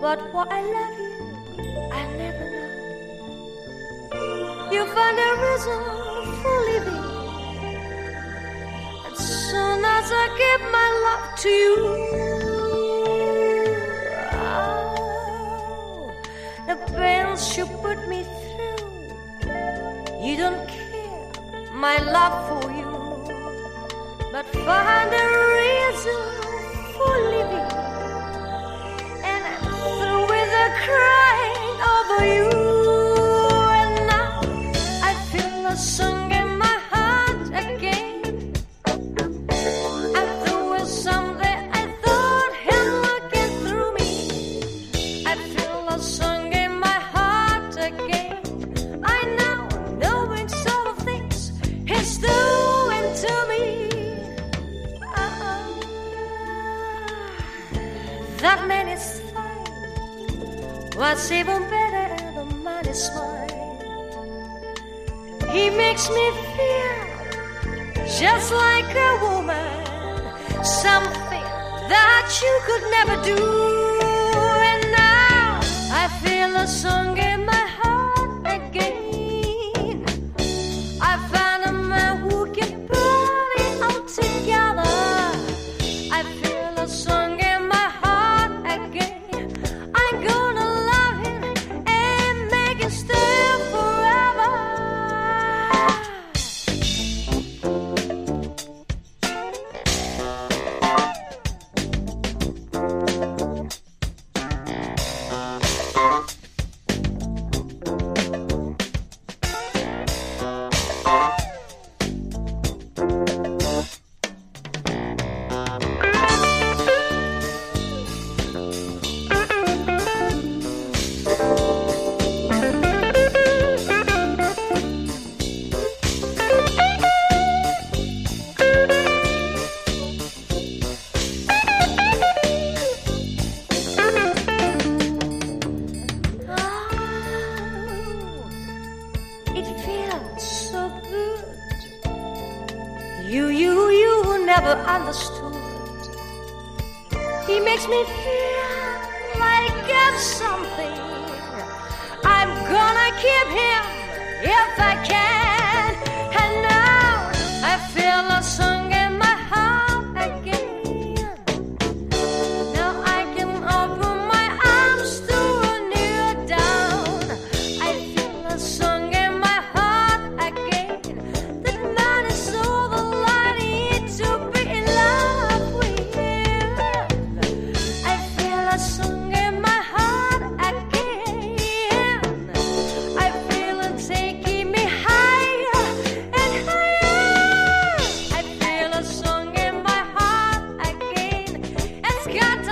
But why I love you, I never know. You find a reason for living. As soon as I give my love to you, oh, the pains you put me through, you don't care, my love for you. But find a reason for living, that man is fine. What's even better, the man is mine. He makes me feel just like a woman, something that you could never do. And now I feel a song You, you, you never understood. He makes me feel like I'm something. I'm gonna keep him if I can. got